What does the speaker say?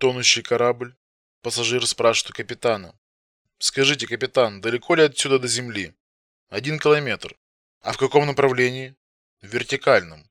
Тонущий корабль. Пассажир спрашивает у капитана. Скажите, капитан, далеко ли отсюда до земли? Один километр. А в каком направлении? В вертикальном.